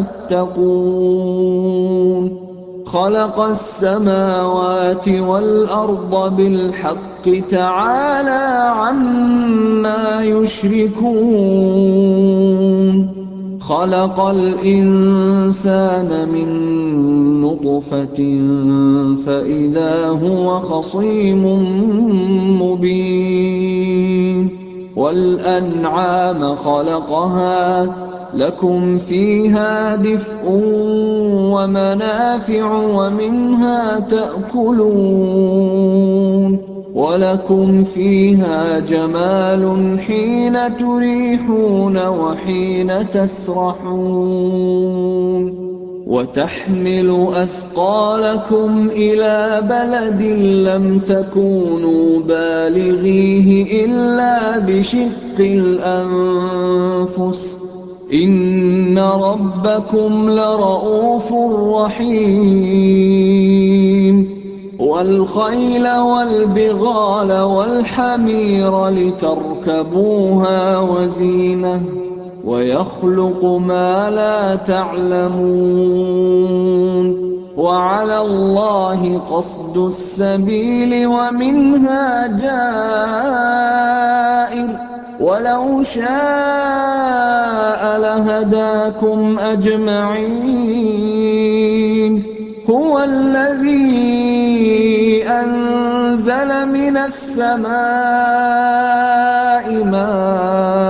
فَاتَّقُونِ خَلَقَ السَّمَاوَاتِ وَالْأَرْضَ بِالْحَقِّ ۚ تَعَالَىٰ عَمَّا يُشْرِكُونَ. خَلَقَ الْإِنسَانَ مِن نُّطْفَةٍ فَإِذَا هُوَ خَصِيمٌ مُّبِينٌ. وَالْأَنْعَامَ خَلَقَهَا ۗ لَكُمْ فِيهَا دِفْءٌ وَمَنَافِعُ وَمِنْهَا تَأْكُلُونَ وَلَكُمْ فِيهَا جَمَالٌ حِينَ تُرِيحُونَ وَحِينَ تَسْرَحُونَ وَتَحْمِلُ أَثْقَالَكُمْ إِلَىٰ بَلَدٍ لَّمْ تَكُونُوا بَالِغِيهِ إِلَّا بِشِقِّ الْأَنفُسِ ۚ. إِنَّ رَبَّكُمْ لَرَءُوفٌ رَّحِيمٌ. وَالْخَيْلَ وَالْبِغَالَ وَالْحَمِيرَ لِتَرْكَبُوهَا وَزِينَةً ۚ. وَيَخْلُقُ مَا لَا تَعْلَمُونَ وَعَلَى اللَّهِ قَصْدُ السَّبِيلِ وَمِنْهَا جَائِرٌ ۚ وَلَوْ شَاءَ لَهَدَاكُمْ أَجْمَعِينَ هُوَ الَّذِي أَنزَلَ مِنَ السَّمَاءِ مَاءً ۖ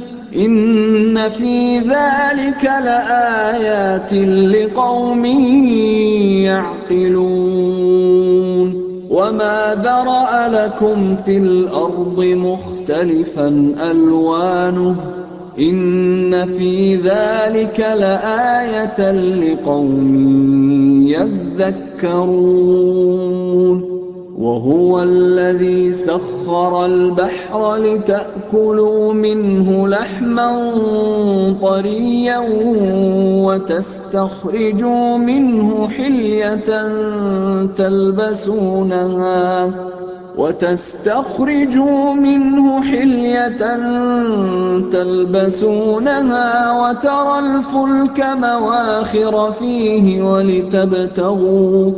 إِنَّ فِي ذَٰلِكَ لَآيَاتٍ لِّقَوْمٍ يَعْقِلُونَ. وَمَا ذَرَأَ لَكُمْ فِي الْأَرْضِ مُخْتَلِفًا أَلْوَانُهُ ۗ. إِنَّ فِي ذَٰلِكَ لَآيَةً لِّقَوْمٍ يَذَّكَّرُونَ. وَهُوَ الَّذِي سَخَّرَ الْبَحْرَ لِتَأْكُلُوا مِنْهُ لَحْمًا طَرِيًّا وَتَسْتَخْرِجُوا مِنْهُ حِلْيَةً تَلْبَسُونَهَا وَتَرَى الْفُلْكَ مَوَاخِرَ فِيهِ وَلِتَبْتَغُوا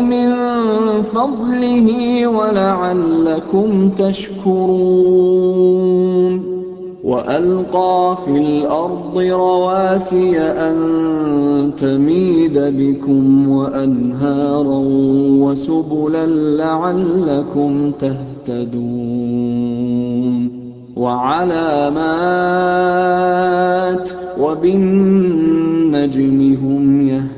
مِن فَضْلِهِ وَلَعَلَّكُمْ تَشْكُرُونَ. وَأَلْقَىٰ فِي الْأَرْضِ رَوَاسِيَ أَن تَمِيدَ بِكُمْ وَأَنْهَارًا وَسُبُلًا لَّعَلَّكُمْ تَهْتَدُونَ. وَعَلَامَاتٍ ۚ وَبِالنَّجْمِ هُمْ يَهْتَدُونَ.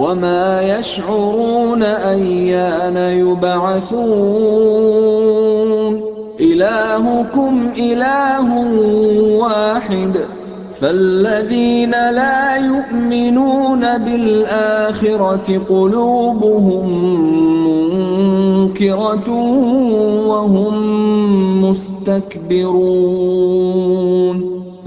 وَمَا يَشْعُرُونَ أَيَّانَ يُبْعَثُونَ إِلَٰهُكُمْ إِلَٰهٌ وَاحِدٌ ۚ فَالَّذِينَ لَا يُؤْمِنُونَ بِالْآخِرَةِ قُلُوبُهُم مُّنكِرَةٌ وَهُم مُّسْتَكْبِرُونَ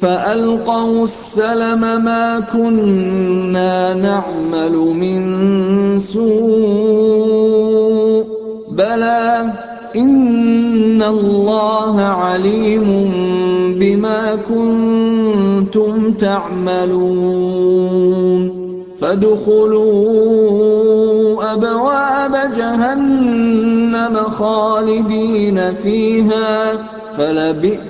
فَأَلْقَوُا السَّلَمَ مَا كُنَّا نَعْمَلُ مِن سُوءٍ ۚ. بَلَىٰ إِنَّ اللَّهَ عَلِيمٌ بِمَا كُنتُمْ تَعْمَلُونَ. فَادْخُلُوا أَبْوَابَ جَهَنَّمَ خَالِدِينَ فِيهَا ۖ. فَلَبِئْسَ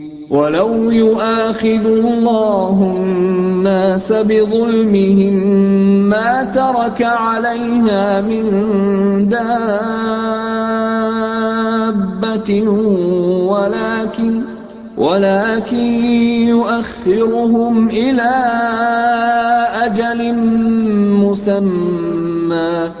وَلَوْ يُؤَاخِذُ اللَّهُ النَّاسَ بِظُلْمِهِم مَّا تَرَكَ عَلَيْهَا مِن دَابَّةٍ وَلَٰكِن يُؤَخِّرُهُمْ إِلَىٰ أَجَلٍ مُّسَمًّى ۖ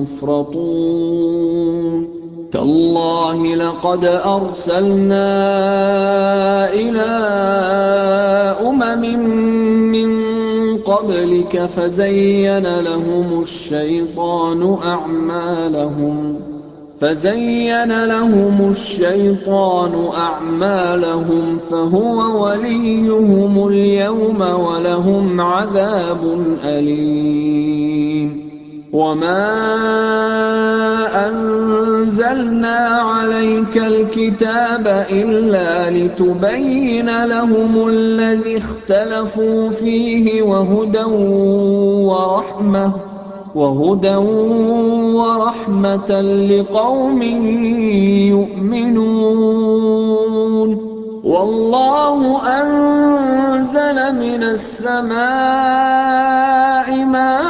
مُّفْرَطُونَ. تَاللَّهِ لَقَدْ أَرْسَلْنَا إِلَىٰ أُمَمٍ مِّن قَبْلِكَ فَزَيَّنَ لَهُمُ الشَّيْطَانُ أَعْمَالَهُمْ فَهُوَ وَلِيُّهُمُ الْيَوْمَ وَلَهُمْ عَذَابٌ أَلِيمٌ. وَمَا أَنزَلْنَا عَلَيْكَ الْكِتَابَ إِلَّا لِتُبَيِّنَ لَهُمُ الَّذِي اخْتَلَفُوا فِيهِ وَهُدًى وَرَحْمَةً لِّقَوْمٍ يُؤْمِنُونَ وَاللَّهُ أَنزَلَ مِنَ السَّمَاءِ مَاءً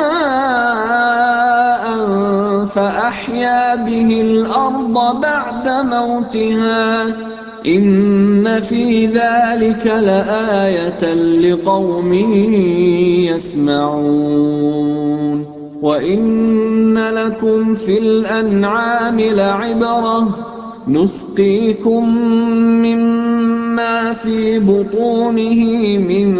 فَأَحْيَا بِهِ الْأَرْضَ بَعْدَ مَوْتِهَا ۚ. إِنَّ فِي ذَٰلِكَ لَآيَةً لِّقَوْمٍ يَسْمَعُونَ. وَإِنَّ لَكُمْ فِي الْأَنْعَامِ لَعِبْرَةً ۖ. نُسْقِيكُم مِّمَّا فِي بُطُونِهِ مِن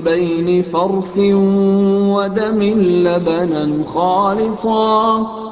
بَيْنِ فَرْثٍ وَدَمٍ لَّبَنًا خَالِصًا.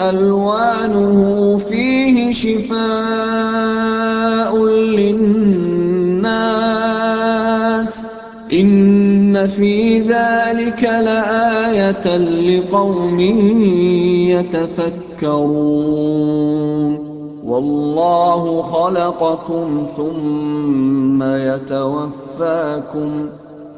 أَلْوَانُهُ فِيهِ شِفَاءٌ لِّلنَّاسِ ۗ إِنَّ فِي ذَٰلِكَ لَآيَةً لِّقَوْمٍ يَتَفَكَّرُونَ وَاللَّهُ خَلَقَكُمْ ثُمَّ يَتَوَفَّاكُمْ ۚ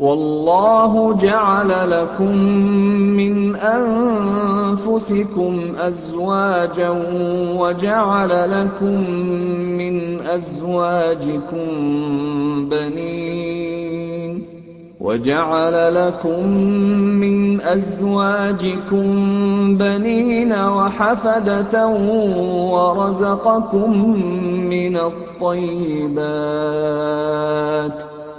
وَاللَّهُ جَعَلَ لَكُم مِّنْ أَنفُسِكُمْ أَزْوَاجًا وَجَعَلَ لَكُم مِّنْ أَزْوَاجِكُم بَنِينَ وَحَفَدَةً وَرَزَقَكُم مِّنَ الطَّيِّبَاتِ ۚ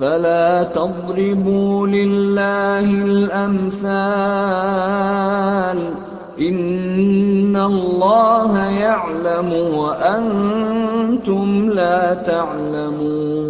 فَلَا تَضْرِبُوا لِلَّهِ الْأَمْثَالَ ۚ. إِنَّ اللَّهَ يَعْلَمُ وَأَنتُمْ لَا تَعْلَمُونَ.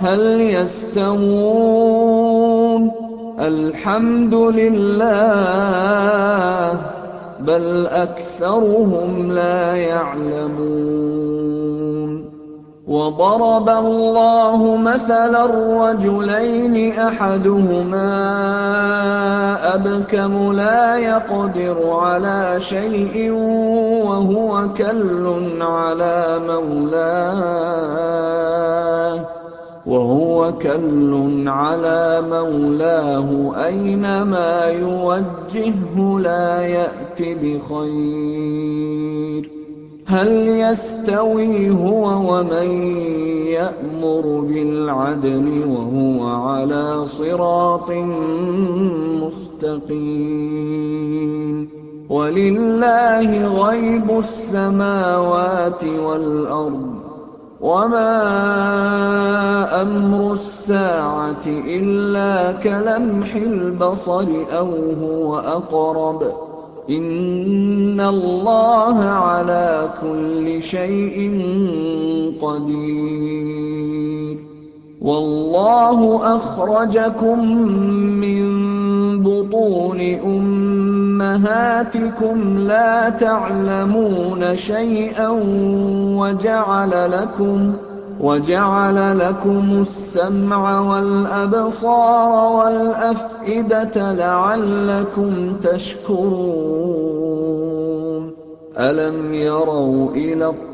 هَلْ يَسْتَوُونَ ۚ؟ الْحَمْدُ لِلَّهِ ۚ بَلْ أَكْثَرُهُمْ لَا يَعْلَمُونَ. وَضَرَبَ اللَّهُ مَثَلًا رَّجُلَيْنِ أَحَدُهُمَا أَبْكَمُ لَا يَقْدِرُ عَلَىٰ شَيْءٍ وَهُوَ كَلٌّ عَلَىٰ مَوْلَاهُ. أَيْنَمَا يُوَجِّههُّ لَا يَأْتِ بِخَيْرٍ ۖ. هَلْ يَسْتَوِي هُوَ وَمَن يَأْمُرُ بِالْعَدْلِ وَهُوَ عَلَىٰ صِرَاطٍ مُّسْتَقِيمٍ؟ وَلِلَّهِ غَيْبُ السَّمَاوَاتِ وَالْأَرْضِ ۚ وَمَا أَمْرُ السَّاعَةِ إِلَّا كَلَمْحِ الْبَصَرِ أَوْ هُوَ أَقْرَبُ ۚ إِنَّ اللَّهَ عَلَىٰ كُلِّ شَيْءٍ قَدِيرٌ. وَاللَّهُ أَخْرَجَكُم مِّن بُطُونِ أُمَّهَاتِكُمْ لَا تَعْلَمُونَ شَيْئًا وَجَعَلَ لَكُمُ السَّمْعَ وَالْأَبْصَارَ وَالْأَفْئِدَةَ لَعَلَّكُمْ تَشْكُرُونَ. أَلَمْ يَرَوْا إِلَى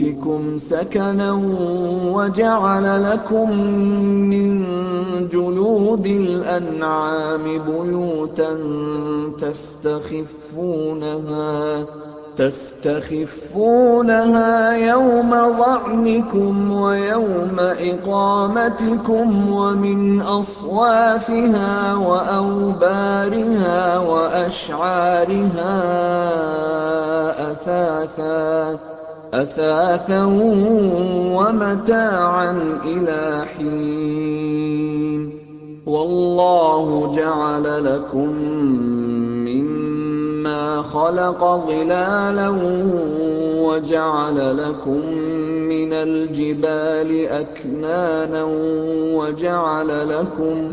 بُيُوتِكُمْ سَكَنًا وَجَعَلَ لَكُم مِّن جُلُودِ الْأَنْعَامِ بُيُوتًا تَسْتَخِفُّونَهَا يَوْمَ ظَعْنِكُمْ وَيَوْمَ إِقَامَتِكُمْ ۙ وَمِنْ أَصْوَافِهَا وَأَوْبَارِهَا وَأَشْعَارِهَا أَثَاثًا وَمَتَاعًا إِلَىٰ حِينٍ. وَاللَّهُ جَعَلَ لَكُم مِّمَّا خَلَقَ ظِلَالًا وَجَعَلَ لَكُم مِّنَ الْجِبَالِ أَكْنَانًا وَجَعَلَ لَكُمْ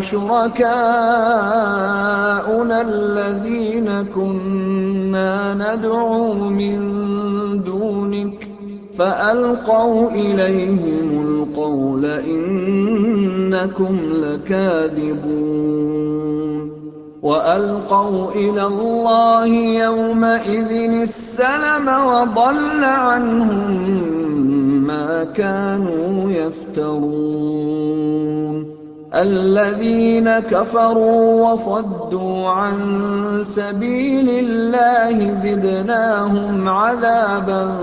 شُرَكَاؤُنَا الَّذِينَ كُنَّا نَدْعُو مِن دُونِكَ ۖ فَأَلْقَوْا إِلَيْهِمُ الْقَوْلَ إِنَّكُمْ لَكَاذِبُونَ وَأَلْقَوْا إِلَى اللَّهِ يَوْمَئِذٍ السَّلَمَ وَضَلَّ عَنْهُم مَّا كَانُوا يَفْتَرُونَ الَّذِينَ كَفَرُوا وَصَدُّوا عَن سَبِيلِ اللَّهِ زِدْنَاهُمْ عَذَابًا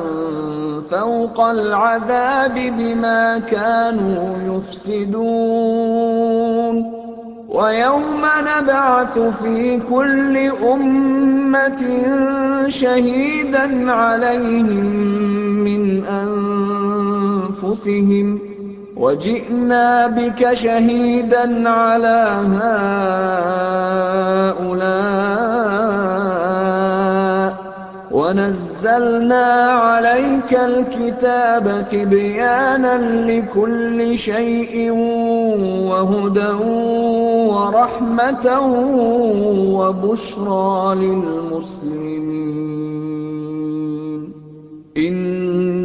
فَوْقَ الْعَذَابِ بِمَا كَانُوا يُفْسِدُونَ. وَيَوْمَ نَبْعَثُ فِي كُلِّ أُمَّةٍ شَهِيدًا عَلَيْهِم مِّنْ أَنفُسِهِمْ ۖ وَجِئْنَا بِكَ شَهِيدًا عَلَىٰ هَٰؤُلَاءِ ۚ وَنَزَّلْنَا عَلَيْكَ الْكِتَابَ تِبْيَانًا لِّكُلِّ شَيْءٍ وَهُدًى وَرَحْمَةً وَبُشْرَىٰ لِلْمُسْلِمِينَ.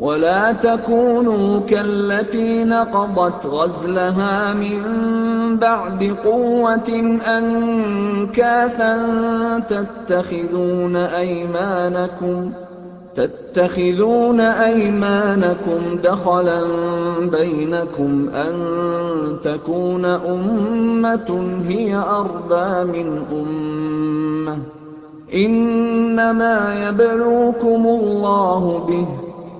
وَلَا تَكُونُوا كَالَّتِي نَقَضَتْ غَزْلَهَا مِن بَعْدِ قُوَّةٍ أَنكَاثًا تَتَّخِذُونَ أَيْمَانَكُمْ دَخَلًا بَيْنَكُمْ أَن تَكُونَ أُمَّةٌ هِيَ أَرْبَىٰ مِنْ أُمَّةٍ ۚ إِنَّمَا يَبْلُوكُمُ اللَّهُ بِهِ ۚ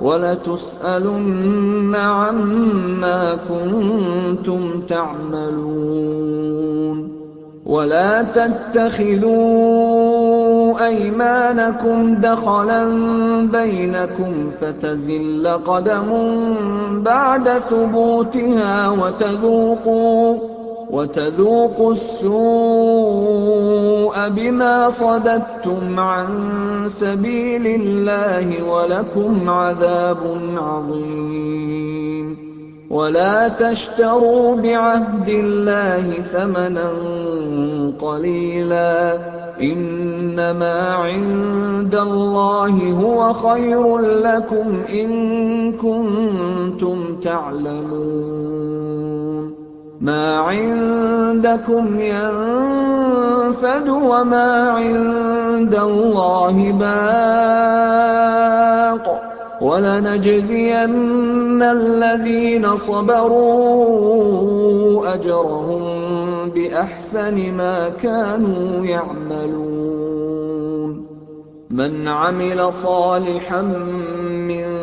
وَلَتُسْأَلُنَّ عَمَّا كُنتُمْ تَعْمَلُونَ. وَلَا تَتَّخِذُوا أَيْمَانَكُمْ دَخَلًا بَيْنَكُمْ فَتَزِلَّ قَدَمٌ بَعْدَ ثُبُوتِهَا وَتَذُوقُوا السُّوءَ بِمَا صَدَدتُّمْ عَن سَبِيلِ اللَّهِ وَلَكُمْ عَذَابٌ عَظِيمٌ. وَلَا تَشْتَرُوا بِعَهْدِ اللَّهِ ثَمَنًا قَلِيلًا ۚ. إِنَّمَا عِندَ اللَّهِ هُوَ خَيْرٌ لَّكُمْ إِن كُنتُمْ تَعْلَمُونَ. مَا عِندَكُمْ يَنفَدُ ۖ وَمَا عِندَ اللَّهِ بَاقٍ ۗ وَلَنَجْزِيَنَّ الَّذِينَ صَبَرُوا أَجْرَهُم بِأَحْسَنِ مَا كَانُوا يَعْمَلُونَ. مَنْ عَمِلَ صَالِحًا مِّن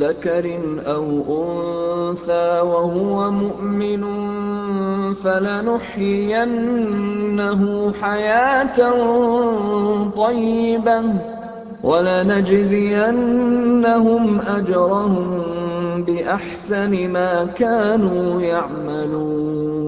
ذَكَرٍ أَوْ أُنثَىٰ وَهُوَ مُؤْمِنٌ فَلَنُحْيِيَنَّهُ حَيَاةً طَيِّبَةً ۖ وَلَنَجْزِيَنَّهُمْ أَجْرَهُم بِأَحْسَنِ مَا كَانُوا يَعْمَلُونَ.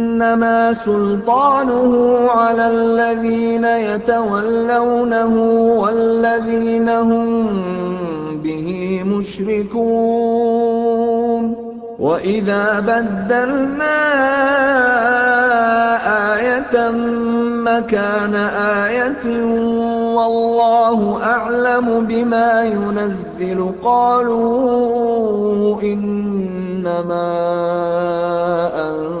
إِنَّمَا سُلْطَانُهُ عَلَى الَّذِينَ يَتَوَلَّوْنَهُ وَالَّذِينَ هُم بِهِ مُشْرِكُونَ. وَإِذَا بَدَّلْنَا آيَةً مَّكَانَ آيَةٍ وَاللَّهُ أَعْلَمُ بِمَا يُنَزِّلُ. قَالُوا إِنَّمَا أَنتَ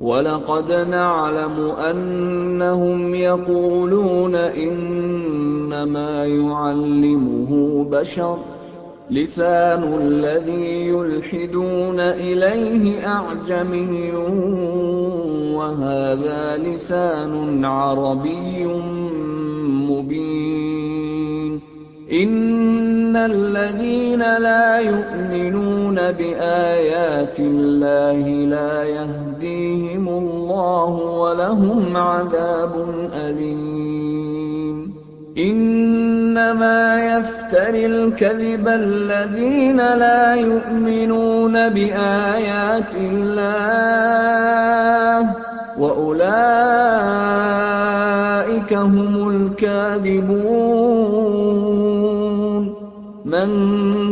وَلَقَدْ نَعْلَمُ أَنَّهُمْ يَقُولُونَ إِنَّمَا يُعَلِّمُهُ بَشَرٌ ۗ لِّسَانُ الَّذِي يُلْحِدُونَ إِلَيْهِ أَعْجَمِيٌّ وَهَٰذَا لِسَانٌ عَرَبِيٌّ مُّبِينٌ إِنَّ الَّذِينَ لَا يُؤْمِنُونَ بِآيَاتِ اللَّهِ لَا يَهْدِيهِمُ اللَّهُ وَلَهُمْ عَذَابٌ أَلِيمٌ. إِنَّمَا يَفْتَرِي الْكَذِبَ الَّذِينَ لَا يُؤْمِنُونَ بِآيَاتِ اللَّهِ ۖ وَأُولَٰئِكَ هُمُ الْكَاذِبُونَ. مَن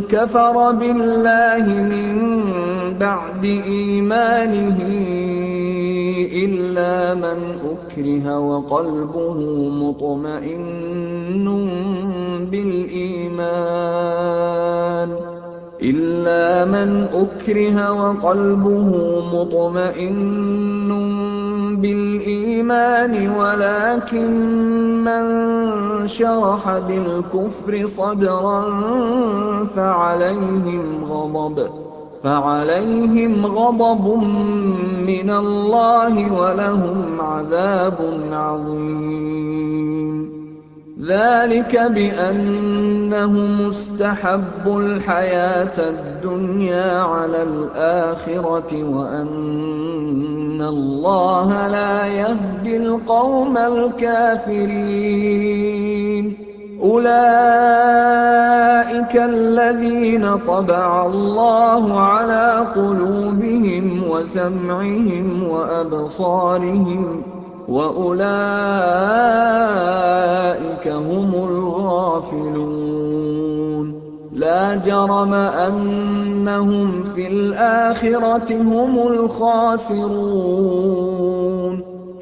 كَفَرَ بِاللَّهِ مِن بَعْدِ إِيمَانِهِ إِلَّا مَنْ أُكْرِهَ وَقَلْبُهُ مُطْمَئِنٌّ بِالْإِيمَانِ وَلَٰكِن مَّن شَرَحَ بِالْكُفْرِ صَدْرًا فَعَلَيْهِمْ غَضَبٌ مِّنَ اللَّهِ وَلَهُمْ عَذَابٌ عَظِيمٌ. ذَٰلِكَ بِأَنَّهُمُ اسْتَحَبُّوا الْحَيَاةَ الدُّنْيَا عَلَى الْآخِرَةِ وَأَنَّ اللَّهَ لَا يَهْدِي الْقَوْمَ الْكَافِرِينَ. أُولَٰئِكَ الَّذِينَ طَبَعَ اللَّهُ عَلَىٰ قُلُوبِهِمْ وَسَمْعِهِمْ وَأَبْصَارِهِمْ ۖ وَأُولَٰئِكَ هُمُ الْغَافِلُونَ. لَا جَرَمَ أَنَّهُمْ فِي الْآخِرَةِ هُمُ الْخَاسِرُونَ.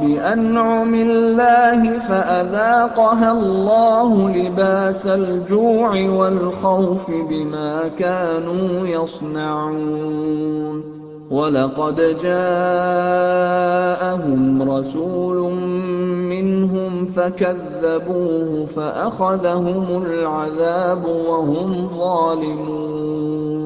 بِأَنْعُمِ اللَّهِ فَأَذَاقَهَا اللَّهُ لِبَاسَ الْجُوعِ وَالْخَوْفِ بِمَا كَانُوا يَصْنَعُونَ. وَلَقَدْ جَاءَهُمْ رَسُولٌ مِّنْهُمْ فَكَذَّبُوهُ فَأَخَذَهُمُ الْعَذَابُ وَهُمْ ظَالِمُونَ.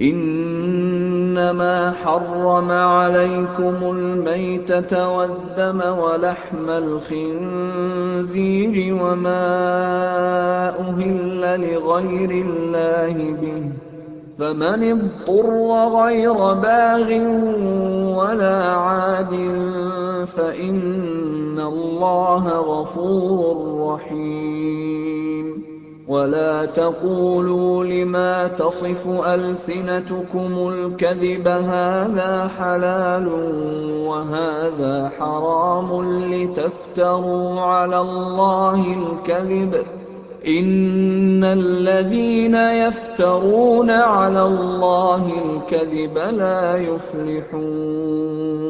إِنَّمَا حَرَّمَ عَلَيْكُمُ الْمَيْتَةَ وَالدَّمَ وَلَحْمَ الْخِنزِيرِ وَمَا أُهِلَّ لِغَيْرِ اللَّهِ بِهِ ۖ فَمَنِ اضْطُرَّ غَيْرَ بَاغٍ وَلَا عَادٍ فَإِنَّ اللَّهَ غَفُورٌ رَّحِيمٌ وَلَا تَقُولُوا لِمَا تَصِفُ أَلْسِنَتُكُمُ الْكَذِبَ هَٰذَا حَلَالٌ وَهَٰذَا حَرَامٌ لِّتَفْتَرُوا عَلَى اللَّهِ الْكَذِبَ ۚ إِنَّ الَّذِينَ يَفْتَرُونَ عَلَى اللَّهِ الْكَذِبَ لَا يُفْلِحُونَ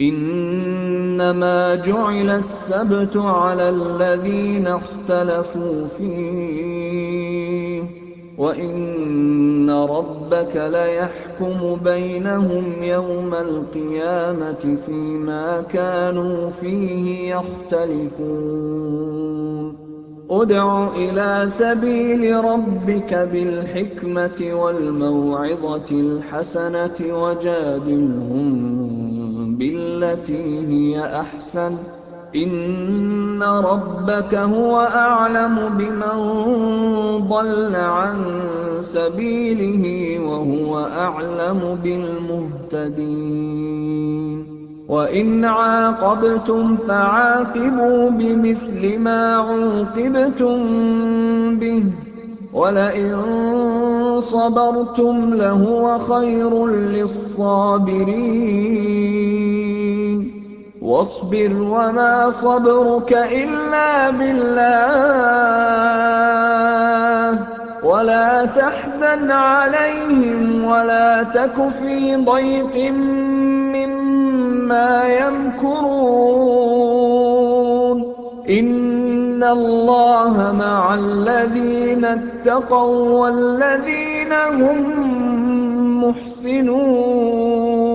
إِنَّمَا جُعِلَ السَّبْتُ عَلَى الَّذِينَ اخْتَلَفُوا فِيهِ ۚ وَإِنَّ رَبَّكَ لَيَحْكُمُ بَيْنَهُمْ يَوْمَ الْقِيَامَةِ فِيمَا كَانُوا فِيهِ يَخْتَلِفُونَ. ادْعُ إِلَىٰ سَبِيلِ رَبِّكَ بِالْحِكْمَةِ وَالْمَوْعِظَةِ الْحَسَنَةِ وَجَادِلْهُم بِالَّتِي هِيَ أَحْسَنُ ۚ. إِنَّ رَبَّكَ هُوَ أَعْلَمُ بِمَن ضَلَّ عَن سَبِيلِهِ وَهُوَ أَعْلَمُ بِالْمُهْتَدِينَ. وَإِنْ عَاقَبْتُمْ فَعَاقِبُوا بِمِثْلِ مَا عُوقِبْتُم بِهِ ۖ. وَلَئِن صَبَرْتُمْ لَهُوَ خَيْرٌ لِّلصَّابِرِينَ وَاصْبِرْ وَمَا صَبْرُكَ إِلَّا بِاللَّهِ ۚ وَلَا تَحْزَنْ عَلَيْهِمْ وَلَا تَكُ فِي ضَيْقٍ مِّمَّا يَمْكُرُونَ اللَّهَ مَعَ الَّذِينَ اتَّقَوا وَّالَّذِينَ هُم مُّحْسِنُونَ